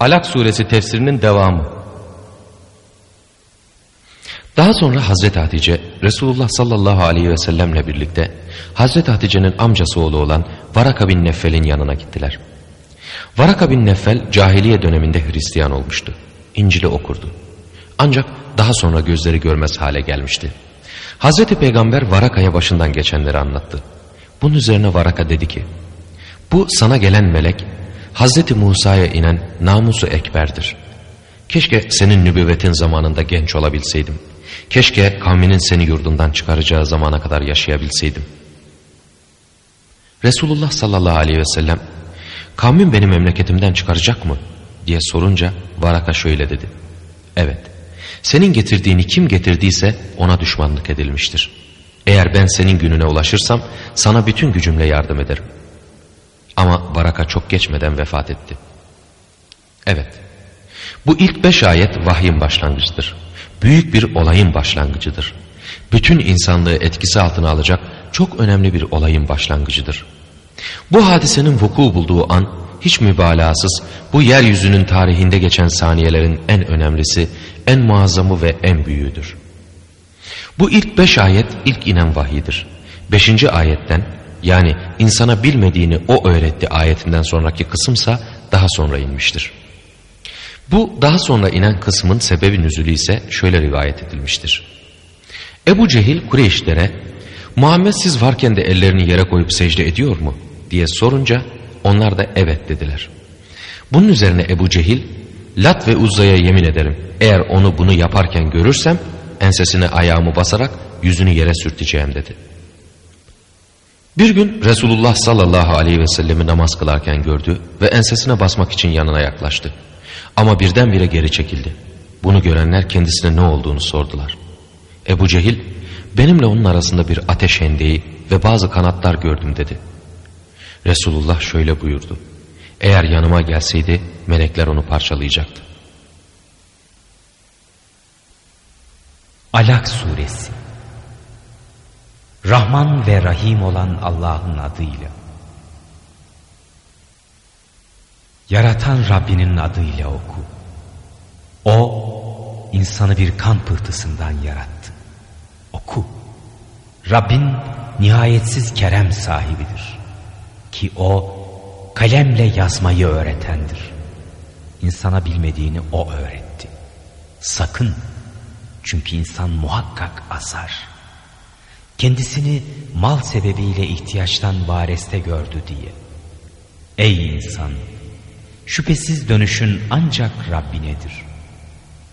Alak suresi tefsirinin devamı. Daha sonra Hazreti Hatice Resulullah sallallahu aleyhi ve sellemle birlikte Hazreti Hatice'nin amcası oğlu olan Varaka bin Neffel'in yanına gittiler. Varaka bin Neffel cahiliye döneminde Hristiyan olmuştu. İncil'i okurdu. Ancak daha sonra gözleri görmez hale gelmişti. Hazreti Peygamber Varaka'ya başından geçenleri anlattı. Bunun üzerine Varaka dedi ki, bu sana gelen melek Hazreti Musa'ya inen namusu ekberdir. Keşke senin nübüvvetin zamanında genç olabilseydim. Keşke kavminin seni yurdundan çıkaracağı zamana kadar yaşayabilseydim. Resulullah sallallahu aleyhi ve sellem kavmin beni memleketimden çıkaracak mı diye sorunca Varaka şöyle dedi. Evet senin getirdiğini kim getirdiyse ona düşmanlık edilmiştir. Eğer ben senin gününe ulaşırsam sana bütün gücümle yardım ederim. Ama Baraka çok geçmeden vefat etti. Evet, bu ilk beş ayet vahyin başlangıcıdır. Büyük bir olayın başlangıcıdır. Bütün insanlığı etkisi altına alacak çok önemli bir olayın başlangıcıdır. Bu hadisenin vuku bulduğu an hiç mübalağasız bu yeryüzünün tarihinde geçen saniyelerin en önemlisi, en muazzamı ve en büyüğüdür. Bu ilk beş ayet ilk inen vahidir. Beşinci ayetten yani insana bilmediğini o öğretti ayetinden sonraki kısımsa daha sonra inmiştir. Bu daha sonra inen kısmın sebebi nüzülü ise şöyle rivayet edilmiştir. Ebu Cehil Kureyşlere Muhammed siz varken de ellerini yere koyup secde ediyor mu diye sorunca onlar da evet dediler. Bunun üzerine Ebu Cehil Lat ve Uzza'ya yemin ederim eğer onu bunu yaparken görürsem ensesine ayağımı basarak yüzünü yere sürteceğim dedi. Bir gün Resulullah sallallahu aleyhi ve sellemi namaz kılarken gördü ve ensesine basmak için yanına yaklaştı. Ama birdenbire geri çekildi. Bunu görenler kendisine ne olduğunu sordular. Ebu Cehil, benimle onun arasında bir ateş hendeği ve bazı kanatlar gördüm dedi. Resulullah şöyle buyurdu. Eğer yanıma gelseydi melekler onu parçalayacaktı. Alak Suresi Rahman ve Rahim olan Allah'ın adıyla. Yaratan Rabbinin adıyla oku. O, insanı bir kan pıhtısından yarattı. Oku. Rabbin nihayetsiz kerem sahibidir. Ki o, kalemle yazmayı öğretendir. İnsana bilmediğini o öğretti. Sakın, çünkü insan muhakkak azar kendisini mal sebebiyle ihtiyaçtan vareste gördü diye. Ey insan! Şüphesiz dönüşün ancak Rabbinedir.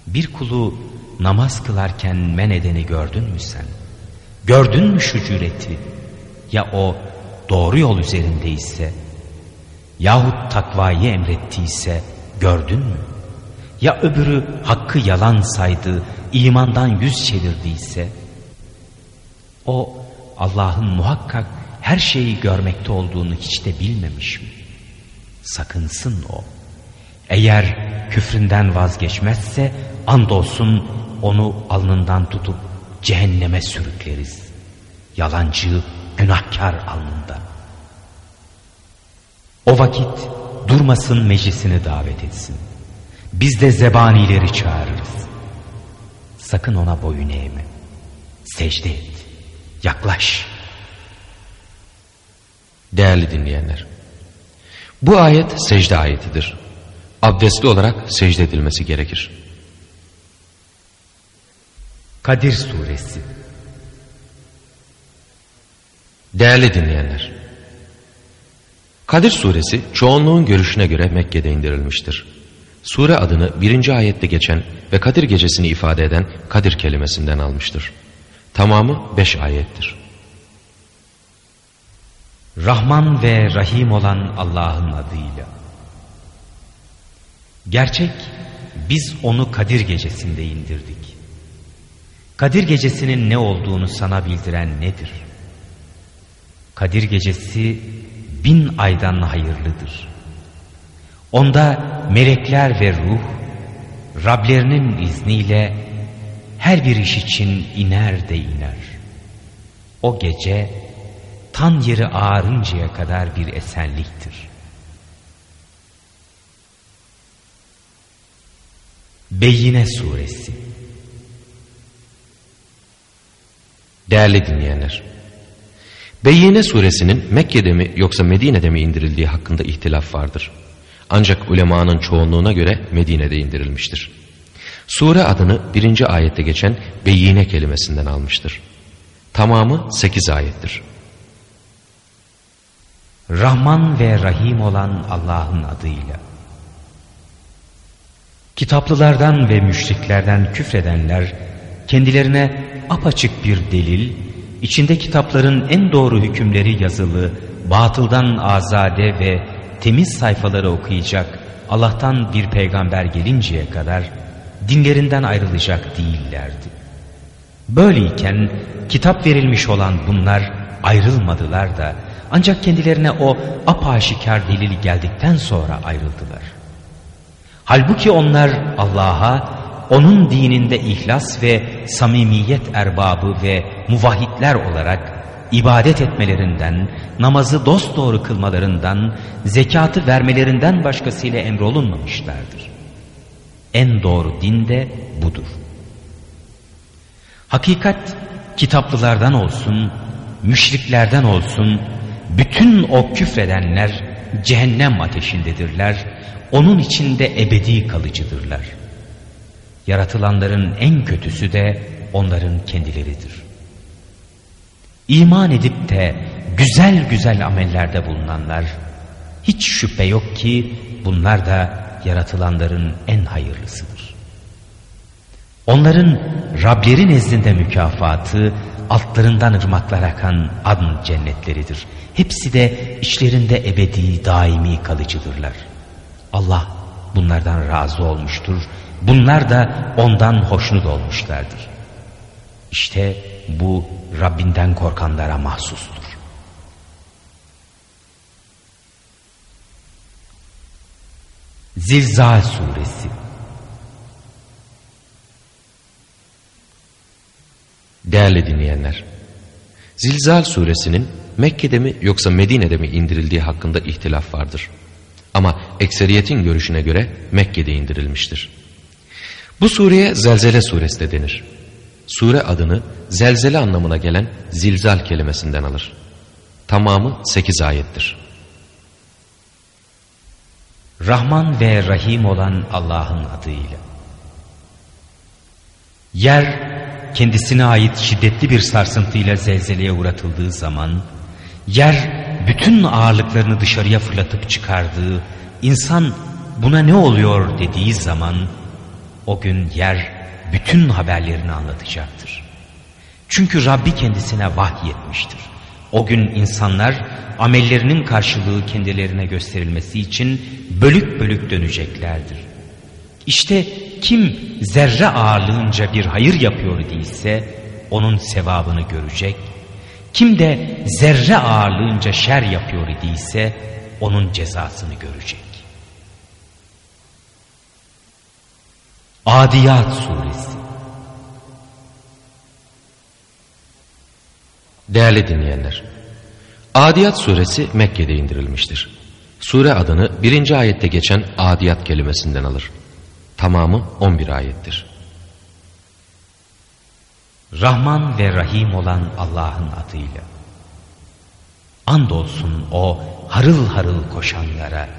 Bir kulu namaz kılarken men edeni gördün mü sen? Gördün mü şu cüreti? Ya o doğru yol üzerindeyse yahut takvayı emrettiyse gördün mü? Ya öbürü hakkı yalan saydı, imandan yüz çevirdiyse o Allah'ın muhakkak her şeyi görmekte olduğunu hiç de bilmemiş mi? Sakınsın o. Eğer küfründen vazgeçmezse andolsun onu alnından tutup cehenneme sürükleriz. Yalancı, günahkar alnında. O vakit durmasın meclisini davet etsin. Biz de zebanileri çağırırız. Sakın ona boyun eğme. Secde et. Yaklaş. Değerli dinleyenler, bu ayet secde ayetidir. Abdestli olarak secde edilmesi gerekir. Kadir Suresi Değerli dinleyenler, Kadir Suresi çoğunluğun görüşüne göre Mekke'de indirilmiştir. Sure adını birinci ayette geçen ve Kadir gecesini ifade eden Kadir kelimesinden almıştır. Tamamı beş ayettir. Rahman ve Rahim olan Allah'ın adıyla. Gerçek biz onu Kadir gecesinde indirdik. Kadir gecesinin ne olduğunu sana bildiren nedir? Kadir gecesi bin aydan hayırlıdır. Onda melekler ve ruh Rablerinin izniyle her bir iş için iner de iner. O gece tan yeri ağarıncaya kadar bir esenliktir. Beyyine Suresi Değerli dinleyenler, Beyyine suresinin Mekke'de mi yoksa Medine'de mi indirildiği hakkında ihtilaf vardır. Ancak ulemanın çoğunluğuna göre Medine'de indirilmiştir. Sure adını birinci ayette geçen Beyyine kelimesinden almıştır. Tamamı sekiz ayettir. Rahman ve Rahim olan Allah'ın adıyla. Kitaplılardan ve müşriklerden küfredenler kendilerine apaçık bir delil, içinde kitapların en doğru hükümleri yazılı, batıldan azade ve temiz sayfaları okuyacak Allah'tan bir peygamber gelinceye kadar dinlerinden ayrılacak değillerdi. Böyleyken kitap verilmiş olan bunlar ayrılmadılar da ancak kendilerine o apaşikar delil geldikten sonra ayrıldılar. Halbuki onlar Allah'a, onun dininde ihlas ve samimiyet erbabı ve muvahhidler olarak ibadet etmelerinden, namazı dosdoğru kılmalarından, zekatı vermelerinden başkasıyla emrolunmamışlardır. En doğru din de budur. Hakikat kitaplılardan olsun, müşriklerden olsun, bütün o küfredenler cehennem ateşindedirler, onun içinde ebedi kalıcıdırlar. Yaratılanların en kötüsü de onların kendileridir. İman edip de güzel güzel amellerde bulunanlar, hiç şüphe yok ki bunlar da yaratılanların en hayırlısıdır. Onların Rableri nezdinde mükafatı altlarından ırmaklar akan adn cennetleridir. Hepsi de içlerinde ebedi daimi kalıcıdırlar. Allah bunlardan razı olmuştur. Bunlar da ondan hoşnut olmuşlardır. İşte bu Rabbinden korkanlara mahsustur. Zilzal Suresi Değerli dinleyenler, Zilzal suresinin Mekke'de mi yoksa Medine'de mi indirildiği hakkında ihtilaf vardır. Ama ekseriyetin görüşüne göre Mekke'de indirilmiştir. Bu sureye Zelzele suresi de denir. Sure adını zelzele anlamına gelen zilzal kelimesinden alır. Tamamı sekiz ayettir. Rahman ve Rahim olan Allah'ın adıyla. Yer kendisine ait şiddetli bir sarsıntıyla zelzeleye uğratıldığı zaman, yer bütün ağırlıklarını dışarıya fırlatıp çıkardığı, insan buna ne oluyor dediği zaman, o gün yer bütün haberlerini anlatacaktır. Çünkü Rabbi kendisine vahyetmiştir. O gün insanlar amellerinin karşılığı kendilerine gösterilmesi için bölük bölük döneceklerdir. İşte kim zerre ağırlığınca bir hayır yapıyor idiyse onun sevabını görecek. Kim de zerre ağırlığınca şer yapıyor idiyse onun cezasını görecek. Adiyat Suresi Değerli dinleyenler, Adiyat Suresi Mekke'de indirilmiştir. Sure adını birinci ayette geçen Adiyat kelimesinden alır. Tamamı 11 ayettir. Rahman ve Rahim olan Allah'ın adıyla. Andolsun o harıl harıl koşanlara,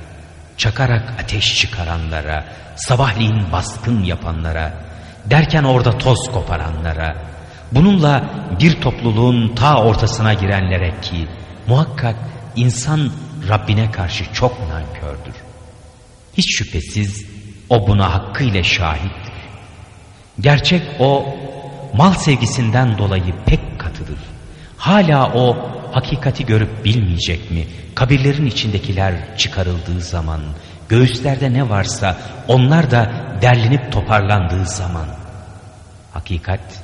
çakarak ateş çıkaranlara, sabahleyin baskın yapanlara, derken orada toz koparanlara, bununla bir topluluğun ta ortasına girenlere ki muhakkak insan Rabbine karşı çok nankördür. Hiç şüphesiz o buna hakkıyla şahittir. Gerçek o mal sevgisinden dolayı pek katıdır. Hala o hakikati görüp bilmeyecek mi? Kabirlerin içindekiler çıkarıldığı zaman, göğüslerde ne varsa onlar da derlenip toparlandığı zaman. Hakikat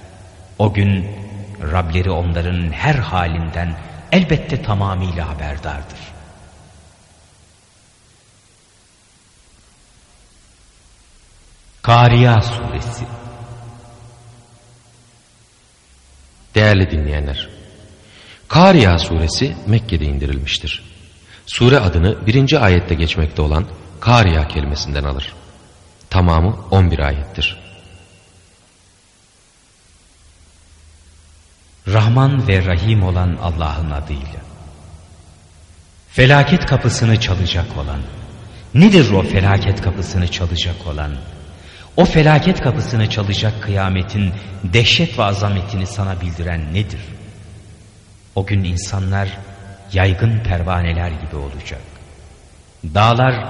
o gün Rableri onların her halinden elbette tamamıyla haberdardır. Kariya Suresi Değerli dinleyenler, Kariya suresi Mekke'de indirilmiştir. Sure adını birinci ayette geçmekte olan Kariya kelimesinden alır. Tamamı 11 ayettir. Rahman ve Rahim olan Allah'ın adıyla. Felaket kapısını çalacak olan. Nedir o felaket kapısını çalacak olan? O felaket kapısını çalacak kıyametin dehşet ve azametini sana bildiren nedir? O gün insanlar yaygın pervaneler gibi olacak. Dağlar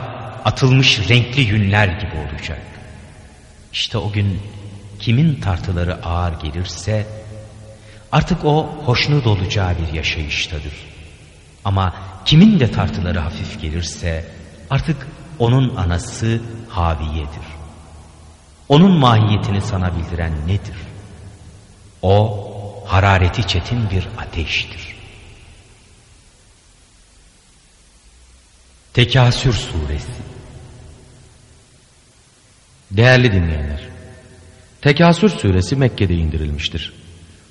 atılmış renkli yünler gibi olacak. İşte o gün kimin tartıları ağır gelirse artık o hoşnut olacağı bir yaşayıştadır. Ama kimin de tartıları hafif gelirse artık onun anası Haviye'dir. Onun mahiyetini sana bildiren nedir? O harareti çetin bir ateştir. Tekasür Suresi Değerli dinleyenler, Tekasür suresi Mekke'de indirilmiştir.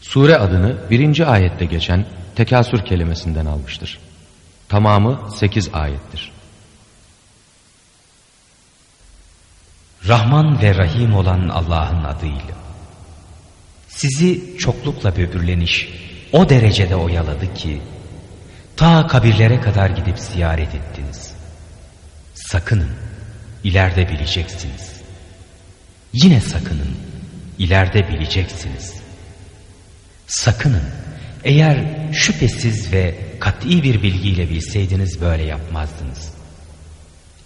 Sure adını birinci ayette geçen tekasür kelimesinden almıştır. Tamamı sekiz ayettir. Rahman ve Rahim olan Allah'ın adıyla. Sizi çoklukla böbürleniş o derecede oyaladı ki ta kabirlere kadar gidip ziyaret ettiniz. Sakının ileride bileceksiniz. Yine sakının ileride bileceksiniz. Sakının eğer şüphesiz ve kat'i bir bilgiyle bilseydiniz böyle yapmazdınız.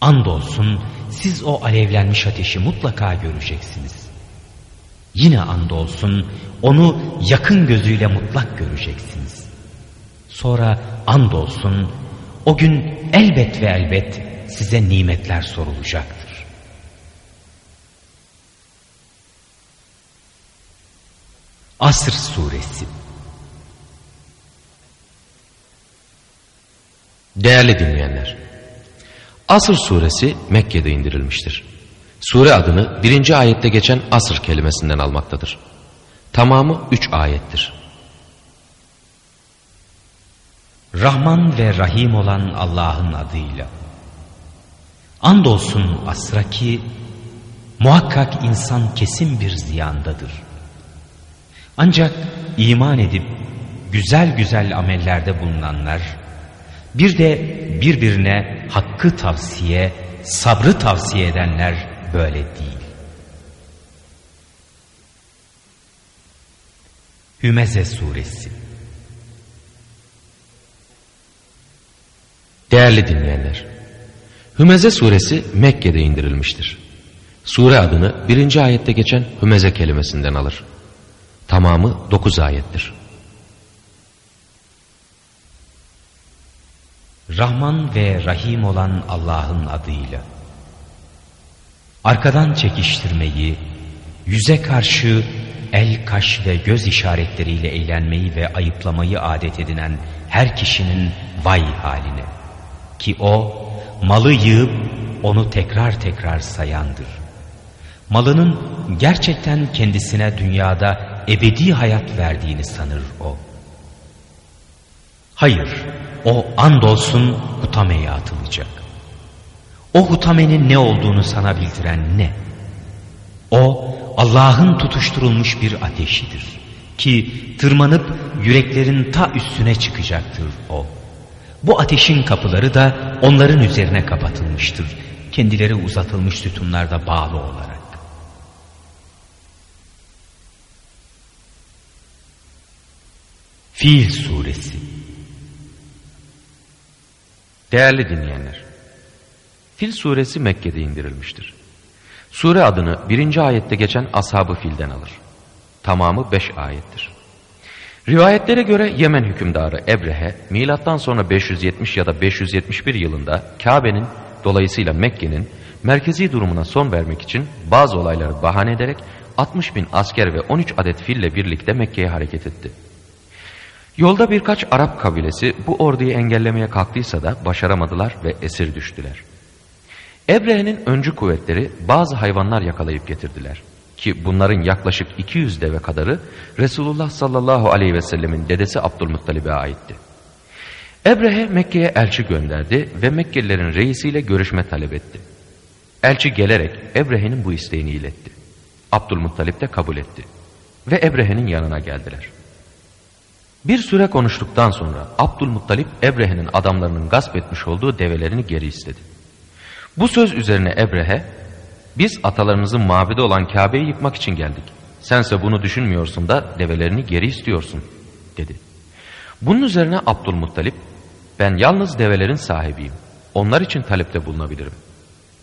Andolsun siz o alevlenmiş ateşi mutlaka göreceksiniz. Yine andolsun onu yakın gözüyle mutlak göreceksiniz. Sonra andolsun o gün elbet ve elbet size nimetler sorulacaktır. Asr Suresi Değerli dinleyenler, Asr suresi Mekke'de indirilmiştir. Sure adını birinci ayette geçen asr kelimesinden almaktadır. Tamamı üç ayettir. Rahman ve Rahim olan Allah'ın adıyla. Andolsun asra ki muhakkak insan kesin bir ziyandadır. Ancak iman edip güzel güzel amellerde bulunanlar bir de birbirine hakkı tavsiye, sabrı tavsiye edenler böyle değil. Hümeze Suresi Değerli dinleyenler, Hümeze suresi Mekke'de indirilmiştir. Sure adını birinci ayette geçen Hümeze kelimesinden alır. Tamamı dokuz ayettir. Rahman ve Rahim olan Allah'ın adıyla. Arkadan çekiştirmeyi, yüze karşı el, kaş ve göz işaretleriyle eğlenmeyi ve ayıplamayı adet edinen her kişinin vay haline. Ki o malı yığıp onu tekrar tekrar sayandır. Malının gerçekten kendisine dünyada ebedi hayat verdiğini sanır o. Hayır, o andolsun hutameye atılacak. O hutamenin ne olduğunu sana bildiren ne? O Allah'ın tutuşturulmuş bir ateşidir. Ki tırmanıp yüreklerin ta üstüne çıkacaktır o. Bu ateşin kapıları da onların üzerine kapatılmıştır. Kendileri uzatılmış sütunlarda bağlı olarak. Fil Suresi Değerli dinleyenler, Fil suresi Mekke'de indirilmiştir. Sure adını birinci ayette geçen Ashab-ı Fil'den alır. Tamamı beş ayettir. Rivayetlere göre Yemen hükümdarı Ebrehe, milattan sonra 570 ya da 571 yılında Kabe'nin dolayısıyla Mekke'nin merkezi durumuna son vermek için bazı olayları bahane ederek 60 bin asker ve 13 adet fille birlikte Mekke'ye hareket etti. Yolda birkaç Arap kabilesi bu orduyu engellemeye kalktıysa da başaramadılar ve esir düştüler. Ebrehe'nin öncü kuvvetleri bazı hayvanlar yakalayıp getirdiler. Ki bunların yaklaşık 200 deve kadarı Resulullah sallallahu aleyhi ve sellemin dedesi Abdülmuttalib'e aitti. Ebrehe Mekke'ye elçi gönderdi ve Mekkelilerin reisiyle görüşme talep etti. Elçi gelerek Ebrehe'nin bu isteğini iletti. Abdülmuttalip de kabul etti. Ve Ebrehe'nin yanına geldiler. Bir süre konuştuktan sonra Abdülmuttalip Ebrehe'nin adamlarının gasp etmiş olduğu develerini geri istedi. Bu söz üzerine Ebrehe, biz atalarımızın mabedi olan Kabe'yi yıkmak için geldik. Sense bunu düşünmüyorsun da develerini geri istiyorsun dedi. Bunun üzerine Abdülmuttalip, ben yalnız develerin sahibiyim. Onlar için talepte bulunabilirim.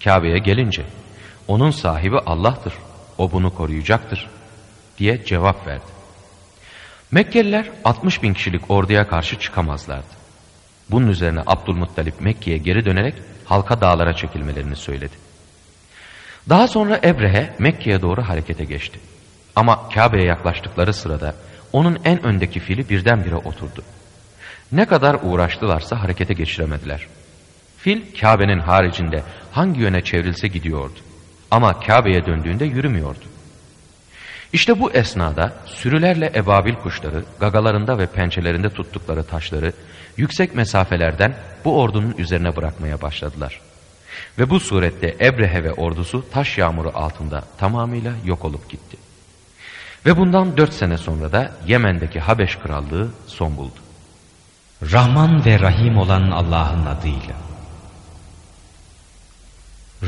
Kabe'ye gelince, onun sahibi Allah'tır. O bunu koruyacaktır diye cevap verdi. Mekkeliler 60 bin kişilik orduya karşı çıkamazlardı. Bunun üzerine Abdülmuttalip Mekke'ye geri dönerek halka dağlara çekilmelerini söyledi. Daha sonra Ebrehe Mekke'ye doğru harekete geçti. Ama Kabe'ye yaklaştıkları sırada onun en öndeki fili birdenbire oturdu. Ne kadar uğraştılarsa harekete geçiremediler. Fil Kabe'nin haricinde hangi yöne çevrilse gidiyordu. Ama Kabe'ye döndüğünde yürümüyordu. İşte bu esnada sürülerle ebabil kuşları gagalarında ve pençelerinde tuttukları taşları yüksek mesafelerden bu ordunun üzerine bırakmaya başladılar. Ve bu surette Ebrehe ve ordusu taş yağmuru altında tamamıyla yok olup gitti. Ve bundan dört sene sonra da Yemen'deki Habeş Krallığı son buldu. Rahman ve Rahim olan Allah'ın adıyla.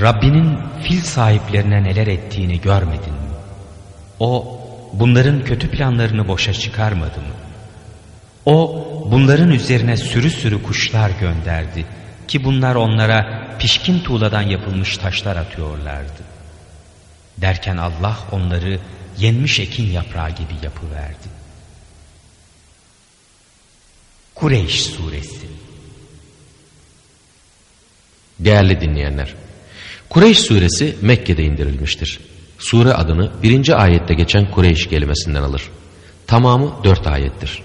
Rabbinin fil sahiplerine neler ettiğini görmedin mi? O bunların kötü planlarını boşa çıkarmadı mı? O bunların üzerine sürü sürü kuşlar gönderdi ki bunlar onlara pişkin tuğladan yapılmış taşlar atıyorlardı. Derken Allah onları yenmiş ekin yaprağı gibi yapıverdi. Kureyş Suresi Değerli dinleyenler, Kureyş suresi Mekke'de indirilmiştir. Sure adını birinci ayette geçen Kureyş kelimesinden alır. Tamamı dört ayettir.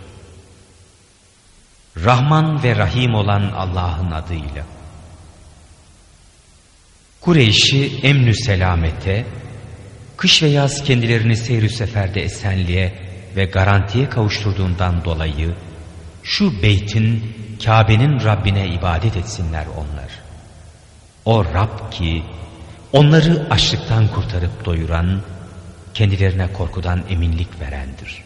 Rahman ve Rahim olan Allah'ın adıyla. Kureyş'i emnü selamete, kış ve yaz kendilerini seyri seferde esenliğe ve garantiye kavuşturduğundan dolayı şu beytin Kabe'nin Rabbine ibadet etsinler onlar. O Rab ki onları açlıktan kurtarıp doyuran, kendilerine korkudan eminlik verendir.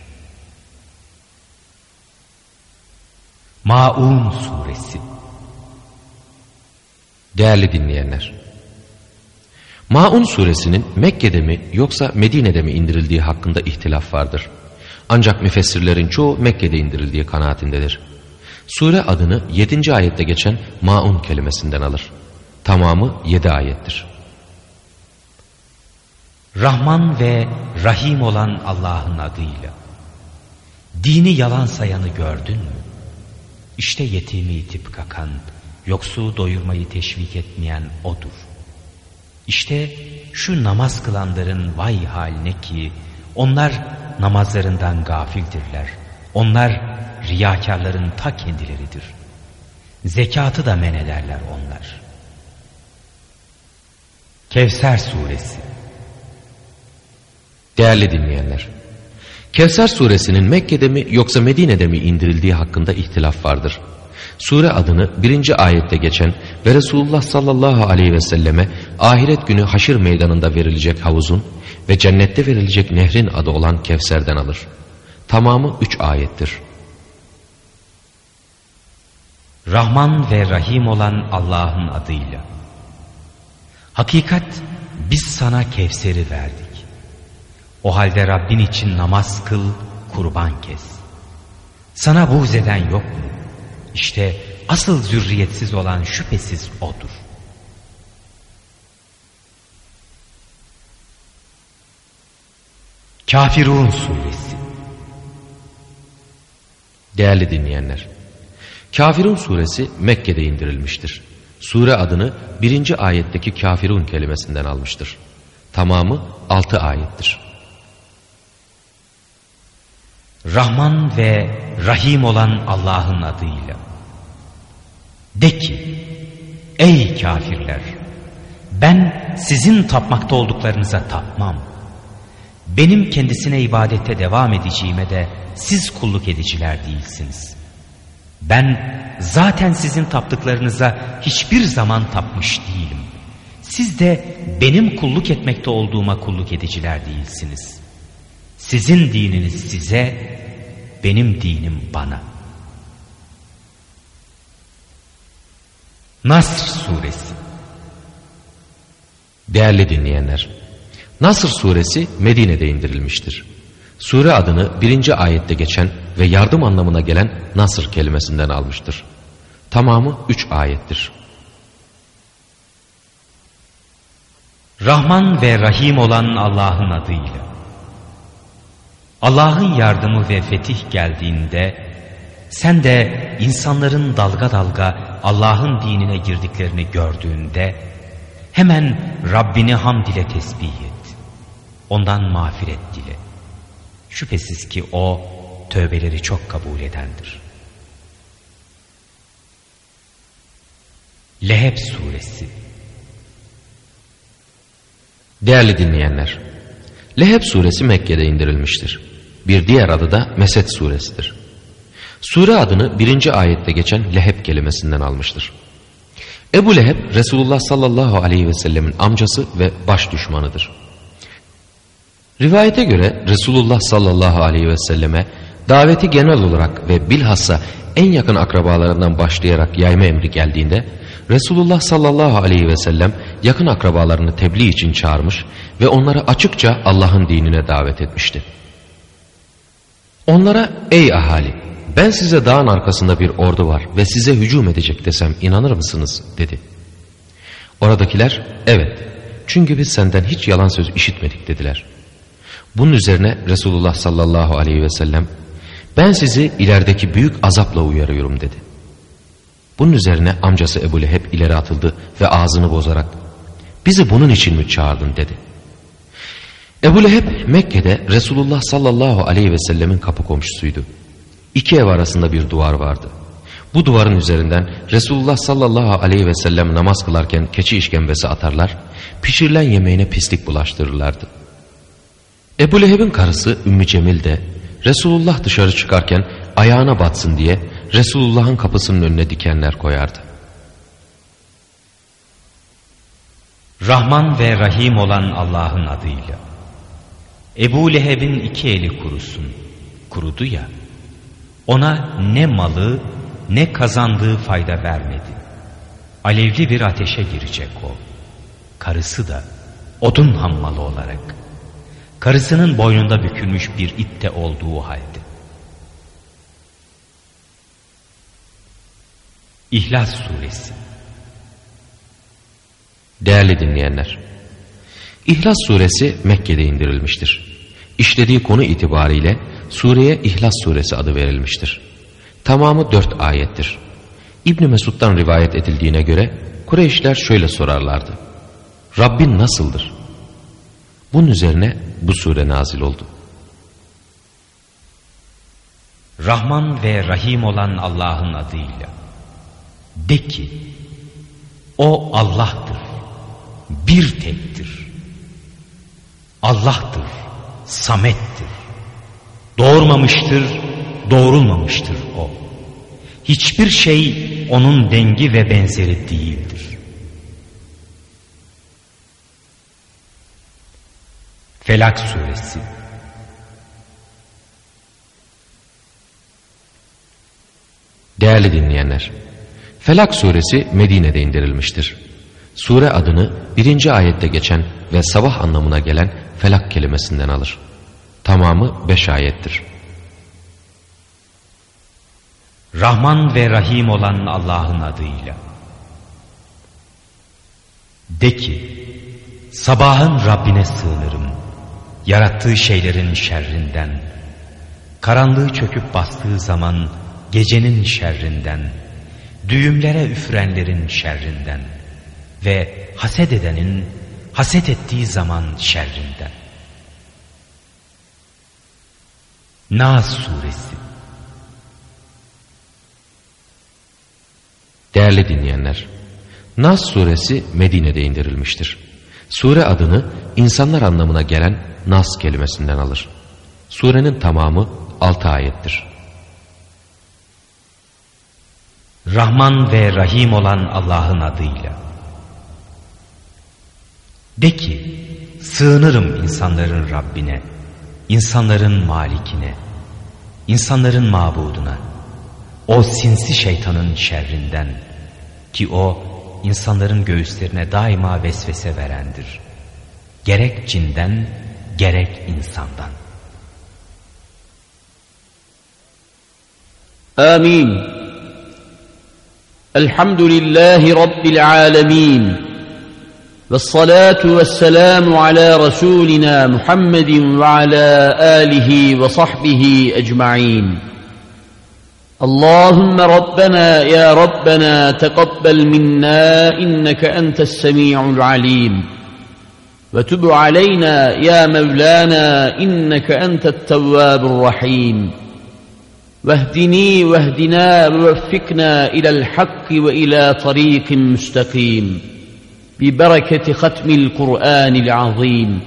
Maun Suresi Değerli dinleyenler, Maun suresinin Mekke'de mi yoksa Medine'de mi indirildiği hakkında ihtilaf vardır. Ancak müfessirlerin çoğu Mekke'de indirildiği kanaatindedir. Sure adını 7. ayette geçen Maun kelimesinden alır. Tamamı 7 ayettir. Rahman ve Rahim olan Allah'ın adıyla. Dini yalan sayanı gördün mü? İşte yetimi itip kakan, yoksuğu doyurmayı teşvik etmeyen odur. İşte şu namaz kılanların vay haline ki onlar namazlarından gafildirler. Onlar riyakarların ta kendileridir. Zekatı da men ederler onlar. Kevser Suresi Değerli dinleyenler, Kevser suresinin Mekke'de mi yoksa Medine'de mi indirildiği hakkında ihtilaf vardır. Sure adını birinci ayette geçen ve Resulullah sallallahu aleyhi ve selleme ahiret günü haşir meydanında verilecek havuzun ve cennette verilecek nehrin adı olan Kevser'den alır. Tamamı üç ayettir. Rahman ve Rahim olan Allah'ın adıyla. Hakikat biz sana Kevser'i verdik. O halde Rabbin için namaz kıl, kurban kes. Sana buğz eden yok mu? İşte asıl zürriyetsiz olan şüphesiz O'dur. Kafirun Suresi Değerli dinleyenler, Kafirun suresi Mekke'de indirilmiştir. Sure adını birinci ayetteki kafirun kelimesinden almıştır. Tamamı altı ayettir. Rahman ve Rahim olan Allah'ın adıyla. De ki, ey kafirler, ben sizin tapmakta olduklarınıza tapmam. Benim kendisine ibadette devam edeceğime de siz kulluk ediciler değilsiniz. Ben zaten sizin taptıklarınıza hiçbir zaman tapmış değilim. Siz de benim kulluk etmekte olduğuma kulluk ediciler değilsiniz. Sizin dininiz size, benim dinim bana. Nasr Suresi Değerli dinleyenler, Nasr suresi Medine'de indirilmiştir. Sure adını birinci ayette geçen ve yardım anlamına gelen Nasr kelimesinden almıştır. Tamamı üç ayettir. Rahman ve Rahim olan Allah'ın adıyla. Allah'ın yardımı ve fetih geldiğinde sen de insanların dalga dalga Allah'ın dinine girdiklerini gördüğünde hemen Rabbini hamd ile tesbih et. Ondan mağfiret dile. Şüphesiz ki o tövbeleri çok kabul edendir. Leheb Suresi Değerli dinleyenler, Leheb suresi Mekke'de indirilmiştir. Bir diğer adı da Mesed suresidir. Sure adını birinci ayette geçen Leheb kelimesinden almıştır. Ebu Leheb Resulullah sallallahu aleyhi ve sellemin amcası ve baş düşmanıdır. Rivayete göre Resulullah sallallahu aleyhi ve selleme daveti genel olarak ve bilhassa en yakın akrabalarından başlayarak yayma emri geldiğinde Resulullah sallallahu aleyhi ve sellem yakın akrabalarını tebliğ için çağırmış ve onları açıkça Allah'ın dinine davet etmişti. Onlara ey ahali ben size dağın arkasında bir ordu var ve size hücum edecek desem inanır mısınız dedi. Oradakiler evet çünkü biz senden hiç yalan söz işitmedik dediler. Bunun üzerine Resulullah sallallahu aleyhi ve sellem ben sizi ilerideki büyük azapla uyarıyorum dedi. Bunun üzerine amcası Ebu Leheb ileri atıldı ve ağzını bozarak bizi bunun için mi çağırdın dedi. Ebu Leheb Mekke'de Resulullah sallallahu aleyhi ve sellemin kapı komşusuydu. İki ev arasında bir duvar vardı. Bu duvarın üzerinden Resulullah sallallahu aleyhi ve sellem namaz kılarken keçi işkembesi atarlar, pişirilen yemeğine pislik bulaştırırlardı. Ebu Leheb'in karısı Ümmü Cemil de Resulullah dışarı çıkarken ayağına batsın diye Resulullah'ın kapısının önüne dikenler koyardı. Rahman ve Rahim olan Allah'ın adıyla. Ebu Leheb'in iki eli kurusun. Kurudu ya. Ona ne malı ne kazandığı fayda vermedi. Alevli bir ateşe girecek o. Karısı da odun hammalı olarak. Karısının boynunda bükülmüş bir itte olduğu halde. İhlas Suresi Değerli dinleyenler, İhlas Suresi Mekke'de indirilmiştir. İşlediği konu itibariyle sureye İhlas Suresi adı verilmiştir. Tamamı dört ayettir. İbni Mesud'dan rivayet edildiğine göre Kureyşler şöyle sorarlardı. Rabbin nasıldır? Bunun üzerine bu sure nazil oldu. Rahman ve Rahim olan Allah'ın adıyla. De ki, O Allah'tır, bir tektir. Allah'tır, samettir. Doğurmamıştır, doğrulmamıştır O. Hiçbir şey onun dengi ve benzeri değildir. Felak Suresi Değerli dinleyenler, Felak suresi Medine'de indirilmiştir. Sure adını birinci ayette geçen ve sabah anlamına gelen felak kelimesinden alır. Tamamı beş ayettir. Rahman ve Rahim olan Allah'ın adıyla. De ki, sabahın Rabbine sığınırım, yarattığı şeylerin şerrinden, karanlığı çöküp bastığı zaman gecenin şerrinden, düğümlere üfrenlerin şerrinden ve haset edenin haset ettiği zaman şerrinden. Nas Suresi Değerli dinleyenler, Nas suresi Medine'de indirilmiştir. Sure adını insanlar anlamına gelen Nas kelimesinden alır. Surenin tamamı 6 ayettir. Rahman ve Rahim olan Allah'ın adıyla. De ki sığınırım insanların Rabbine, insanların malikine, insanların mabuduna, o sinsi şeytanın şerrinden ki o insanların göğüslerine daima vesvese verendir. Gerek cinden gerek insandan. Amin. Elhamdülillahi Rabbil alemin. والصلاة والسلام على رسولنا محمد وعلى آله وصحبه أجمعين. اللهم ربنا يا ربنا تقبل منا إنك أنت السميع العليم. وتب علينا يا مولانا إنك أنت التواب الرحيم. واهدني واهدنا ووفقنا إلى الحق وإلى طريق مستقيم. ببركة ختم القرآن العظيم.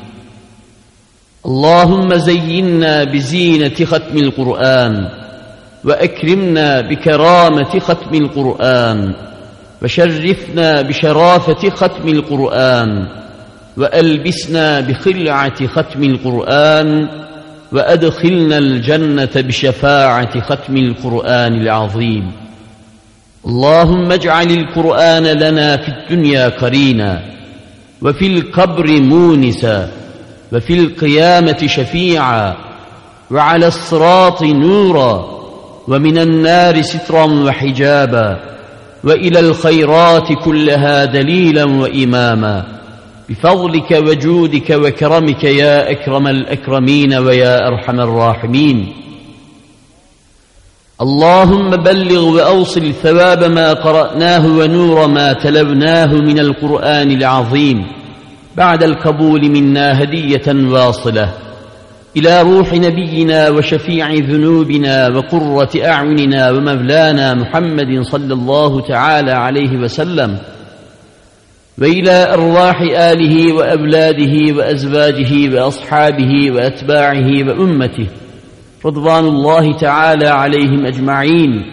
اللهم زينا بزينة ختم القرآن وأكرمنا بكرامة ختم القرآن وشرفنا بشرافة ختم القرآن وألبسنا بخلعة ختم القرآن وأدخلنا الجنة بشفاعة ختم القرآن العظيم. اللهم اجعل القرآن لنا في الدنيا قرينا وفي القبر مونسا وفي القيامة شفيعا وعلى الصراط نورا ومن النار سترا وحجابا وإلى الخيرات كلها دليلا وإماما بفضلك وجودك وكرمك يا أكرم الأكرمين ويا أرحم الراحمين اللهم بلغ وأوصل ثواب ما قرأناه ونور ما تلوناه من القرآن العظيم. بعد القبول منا هدية واصلة. إلى روح نبينا وشفيع ذنوبنا وقرة أعيننا ومولانا محمد صلى الله تعالى عليه وسلم. وإلى أرواح آله وأولاده وأزواجه وأصحابه وأتباعه وأمته. رضوان الله تعالى عليهم أجمعين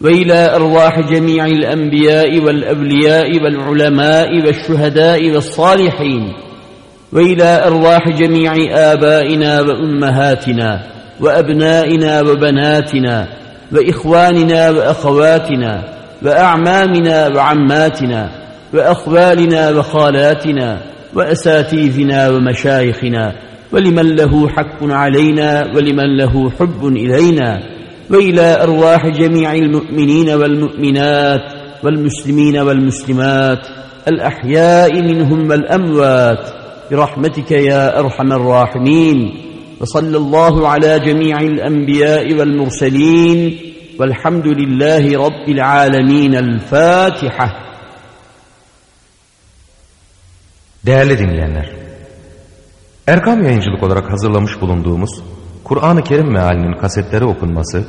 وإلى أرواح جميع الأنبياء والأولياء والعلماء والشهداء والصالحين وإلى أرواح جميع آبائنا وأمهاتنا وأبنائنا وبناتنا وإخواننا وأخواتنا وأعمامنا وعماتنا وأخوالنا وخالاتنا وأساتيذنا ومشايخنا ولمن له حق علينا ولمن له حب إلينا وإلى أرواح جميع المؤمنين والمؤمنات والمسلمين والمسلمات الأحياء منهم والأموات برحمتك يا أرحم الراحمين وصلى الله على جميع الأنبياء والمرسلين والحمد لله رب العالمين الفاتحة Değerli dinleyenler, Erkam yayıncılık olarak hazırlamış bulunduğumuz Kur'an-ı Kerim mealinin kasetleri okunması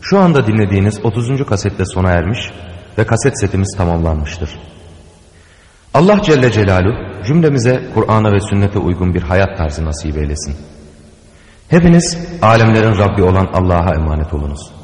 şu anda dinlediğiniz 30. kasette sona ermiş ve kaset setimiz tamamlanmıştır. Allah Celle Celaluhu cümlemize Kur'an'a ve sünnete uygun bir hayat tarzı nasip eylesin. Hepiniz alemlerin Rabbi olan Allah'a emanet olunuz.